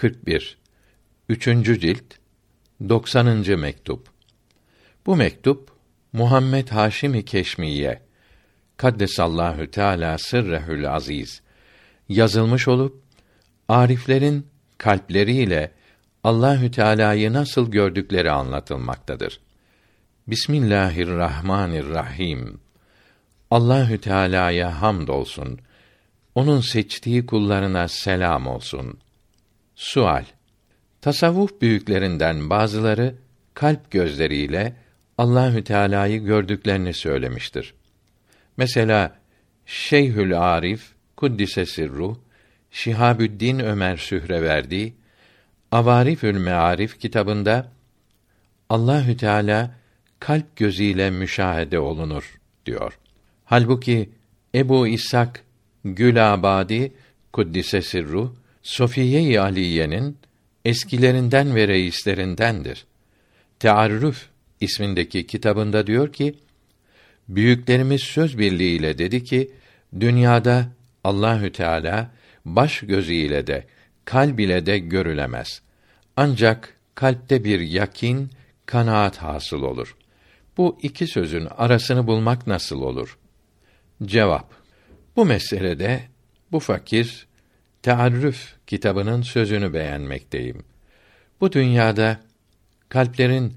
41 3. cilt 90. mektup Bu mektup Muhammed Haşimi Keşmiye Kaddesallahu Teala sırrehül aziz yazılmış olup ariflerin kalpleriyle Allahü Teala'yı nasıl gördükleri anlatılmaktadır. Bismillahirrahmanirrahim. Allahü Teala'ya hamdolsun. Onun seçtiği kullarına selam olsun. Sual Tasavvuf büyüklerinden bazıları kalp gözleriyle Allahü Teala'yı gördüklerini söylemiştir. Mesela Şeyhül Arif Kuddise Sirruh Şihabüddin Ömer Sühreverdi Avarifül Mearif kitabında Allahü Teala kalp gözüyle müşahede olunur diyor. Halbuki Ebu İshak Gülabadi Kuddise Sirruh Sofiye-i Aliye'nin eskilerinden ve reislerindendir. Tearrüf ismindeki kitabında diyor ki, büyüklerimiz söz birliğiyle dedi ki, dünyada Allahü Teala baş gözüyle de kalb ile de görülemez. Ancak kalpte bir yakin, kanaat hasıl olur. Bu iki sözün arasını bulmak nasıl olur? Cevap: Bu meselede bu fakir Tearrüf kitabının sözünü beğenmekteyim. Bu dünyada kalplerin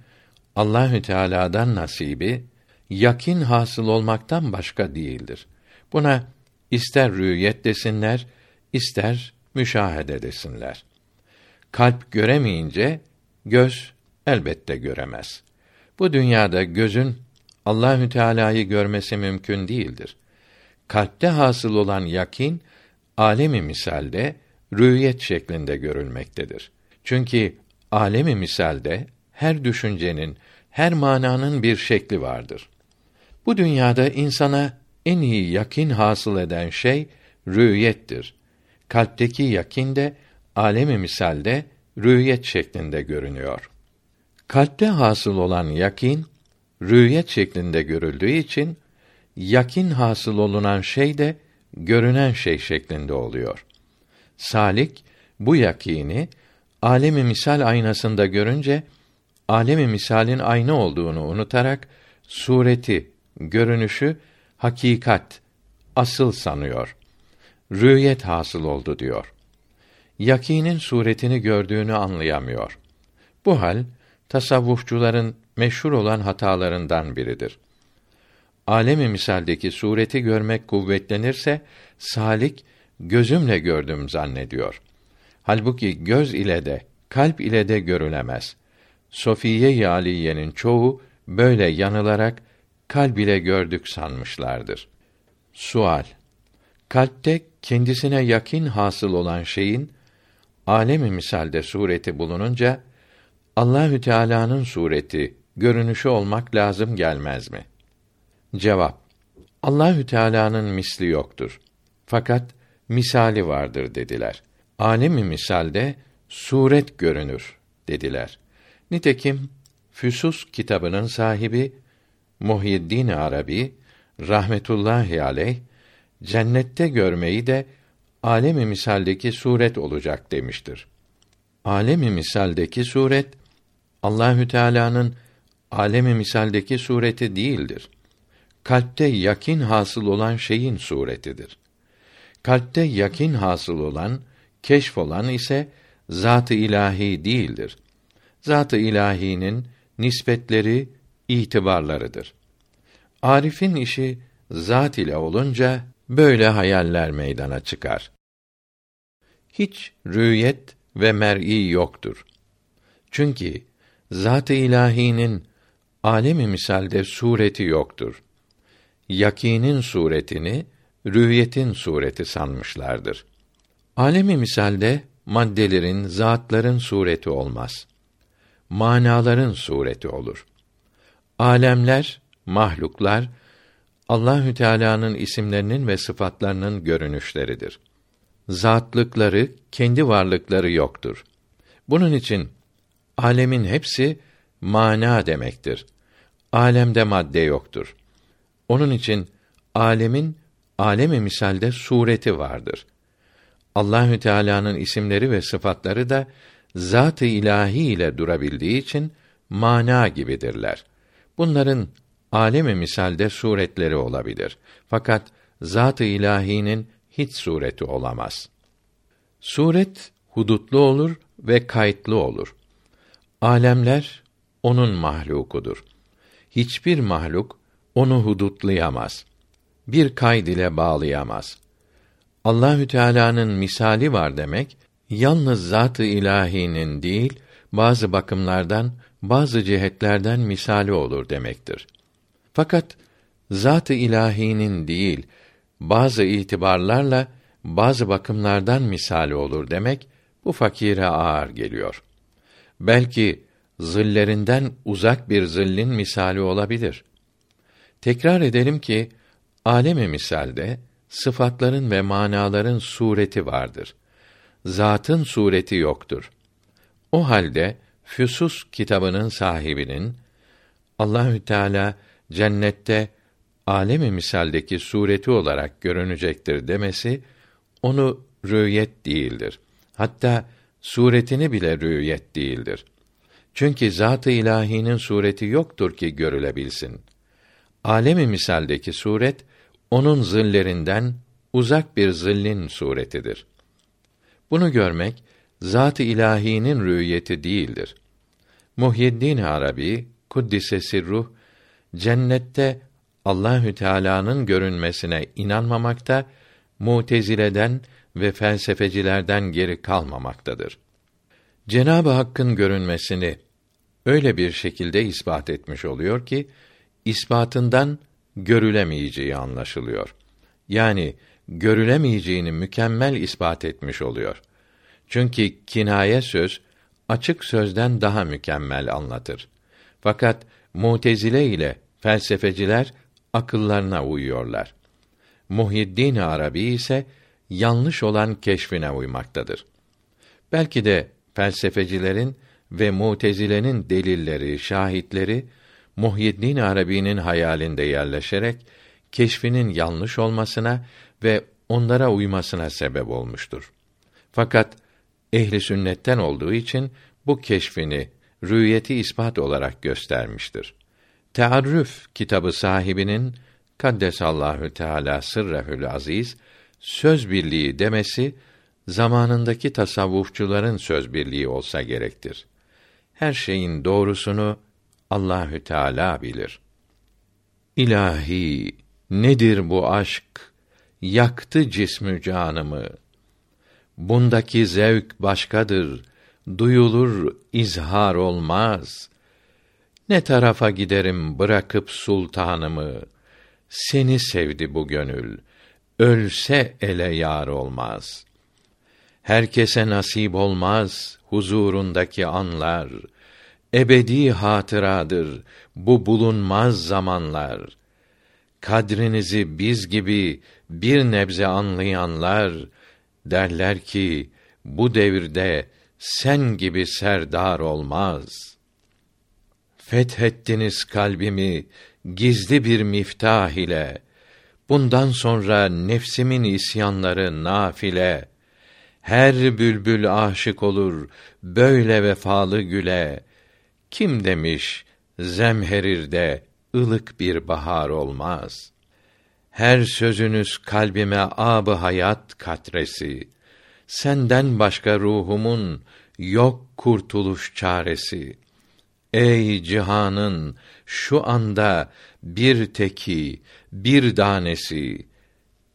Allahü Teala'dan nasibi yakin hasıl olmaktan başka değildir. Buna ister rüyet desinler, ister müşahede desinler. Kalp göremeyince göz elbette göremez. Bu dünyada gözün Allahü Teala'yı görmesi mümkün değildir. Kalpte hasıl olan yakin alemi misalde rüyet şeklinde görülmektedir. Çünkü alemi misalde her düşüncenin, her mananın bir şekli vardır. Bu dünyada insana en iyi yakin hasıl eden şey rüyettir. Kalpteki yakin de alemi misalde rüyet şeklinde görünüyor. Kalpte hasıl olan yakin rüyet şeklinde görüldüğü için yakin hasıl olunan şey de görünen şey şeklinde oluyor. Salik bu yakini alemi misal aynasında görünce alemi misalin aynı olduğunu unutarak sureti, görünüşü hakikat, asıl sanıyor. Rüyet hasıl oldu diyor. Yakinin suretini gördüğünü anlayamıyor. Bu hal tasavvufçuların meşhur olan hatalarından biridir alemi misaldeki sureti görmek kuvvetlenirse salik gözümle gördüm zannediyor. Halbuki göz ile de kalp ile de görülemez. Sofiye Aliye'nin çoğu böyle yanılarak kalb ile gördük sanmışlardır. Sual Kalpte kendisine yakin hasıl olan şeyin alemi misalde sureti bulununca Allahü Teala'nın sureti, görünüşü olmak lazım gelmez mi? Cevap Allahü Teala'nın misli yoktur. Fakat misali vardır dediler. Alemi misalde suret görünür dediler. Nitekim Füsus kitabının sahibi Muhyiddin Arabi rahmetullahi aleyh cennette görmeyi de alemi misaldeki suret olacak demiştir. Alemi misaldeki suret Allahü Teala'nın alemi misaldeki sureti değildir kalpte yakin hasıl olan şeyin suretidir. Kalpte yakin hasıl olan, keşf olan ise zat-ı ilahi değildir. Zat-ı ilahinin nispetleri, itibarlarıdır. Arif'in işi zat ile olunca böyle hayaller meydana çıkar. Hiç rüyet ve mer'i yoktur. Çünkü zat-ı ilahinin alemi misalde sureti yoktur yakinin suretini rüyetin sureti sanmışlardır. Alemi misalde maddelerin, zatların sureti olmaz. Manaların sureti olur. Alemler, mahluklar Allahü Teala'nın isimlerinin ve sıfatlarının görünüşleridir. Zatlıkları, kendi varlıkları yoktur. Bunun için alemin hepsi mana demektir. Alemde madde yoktur. Onun için alemin alemi misalde sureti vardır. Allahü Teala'nın isimleri ve sıfatları da zat-ı ilahi ile durabildiği için mana gibidirler. Bunların alemi misalde suretleri olabilir. Fakat zat-ı ilahinin hiç sureti olamaz. Suret hudutlu olur ve kayıtlı olur. Alemler onun mahlukudur. Hiçbir mahluk onu hudutlayamaz. Bir kayd ile bağlayamaz. Allahü Teala'nın misali var demek yalnız zat-ı ilahinin değil bazı bakımlardan bazı cihetlerden misali olur demektir. Fakat zat-ı ilahinin değil bazı itibarlarla bazı bakımlardan misali olur demek bu fakire ağır geliyor. Belki zillerinden uzak bir zillin misali olabilir. Tekrar edelim ki alemi misalde sıfatların ve manaların sureti vardır. Zatın sureti yoktur. O halde Füsus kitabının sahibinin Allahü Teala cennette alemi misaldeki sureti olarak görünecektir demesi onu rüyet değildir. Hatta suretini bile rüyet değildir. Çünkü zat-ı ilahinin sureti yoktur ki görülebilsin. Alemi misaldeki suret onun zillerinden uzak bir zillin suretidir. Bunu görmek zat-ı ilahinin rüyeti değildir. Muhyiddin Arabi kuddise sirruh cennette Allahü Teala'nın görünmesine inanmamakta, Mutezileden ve felsefecilerden geri kalmamaktadır. Cenab-ı Hakk'ın görünmesini öyle bir şekilde ispat etmiş oluyor ki ispatından görülemeyeceği anlaşılıyor. Yani görülemeyeceğini mükemmel ispat etmiş oluyor. Çünkü kinaye söz açık sözden daha mükemmel anlatır. Fakat Mutezile ile felsefeciler akıllarına uyuyorlar. Muhyiddin Arabi ise yanlış olan keşfine uymaktadır. Belki de felsefecilerin ve Mutezile'nin delilleri, şahitleri Muhyiddin Arabi'nin hayalinde yerleşerek keşfinin yanlış olmasına ve onlara uymasına sebep olmuştur. Fakat ehli sünnetten olduğu için bu keşfini rüyeti ispat olarak göstermiştir. Tearrüf kitabı sahibinin Kaddesallahu Teala sırrehül aziz söz birliği demesi zamanındaki tasavvufçuların söz birliği olsa gerektir. Her şeyin doğrusunu Allahü Teala bilir. İlahi nedir bu aşk? Yaktı cismü canımı. Bundaki zevk başkadır. Duyulur, izhar olmaz. Ne tarafa giderim bırakıp sultanımı? Seni sevdi bu gönül. Ölse ele yar olmaz. Herkese nasip olmaz huzurundaki anlar. Ebedi hatıradır bu bulunmaz zamanlar. Kadrinizi biz gibi bir nebze anlayanlar derler ki bu devirde sen gibi serdar olmaz.'' Fethettiniz kalbimi gizli bir miftah ile. Bundan sonra nefsimin isyanları nafile. Her bülbül aşık olur böyle vefalı güle. Kim demiş zemherirde ılık bir bahar olmaz. Her sözünüz kalbime ab hayat katresi. Senden başka ruhumun yok kurtuluş çaresi.'' Ey cihanın şu anda bir teki, bir danesi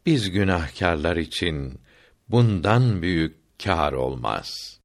biz günahkarlar için bundan büyük kâr olmaz.''